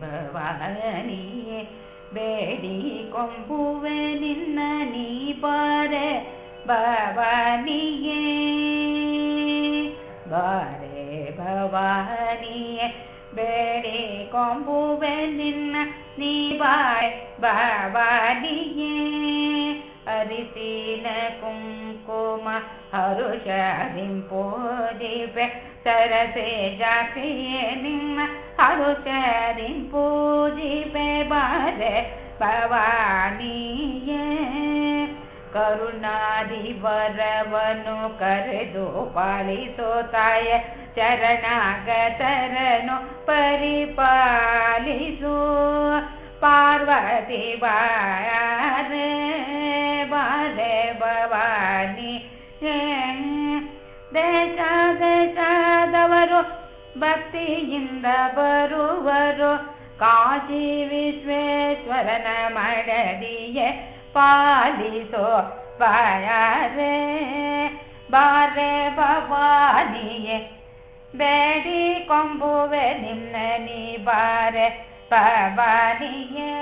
ಭವಾನಿಯೇ ಬೇಡಿ ಕೊಂಬುವೆ ನಿನ್ನ ನೀ ಬಾರೆ ಭವಾನಿಯೇ ಬಾರೆ ಭವಾನಿಯೇ ಬೇಡಿ ಕೊಂಬುವೆ ನಿನ್ನ ನೀ ಬಾರೆ ಭವಾನಿಯೇ ಅರಿಸಿನ ಕುಂಕುಮ ಹರುಷರಿಂಪೋದಿಪೆ ಸರಸೆ ಜಾತಿಯೇ ನಿಮ್ಮ ಹರುಷರಿಂಪೂಜಿಪೆ ಬಾರೆ ಭವಾನಿಯೇ ಕರುಣಾದಿ ವರವನು ಕರೆದು ಪಾಲಿಸೋ ತಾಯ ಚರಣಾಗತರನು ಪರಿಪಾಲಿಸು ಪಾರ್ವತಿ ಬಾರೆ ಬಾರೆ ಭವಾನಿ ದೇಶ ದೇಶದವರು ಭಕ್ತಿಯಿಂದ ಬರುವರು ಕಾಶಿ ವಿಶ್ವೇಶ್ವರನ ಮಡದಿಯೇ ಪಾಲಿಸೋ ಬಾರೆ ಬಾರೆ ಭವಾನಿಯೇ ಬೇಡಿ ಕೊಂಬುವೆ ನಿನ್ನ ನೀ ಬಾರೆ ಭವಾನಿಯೇ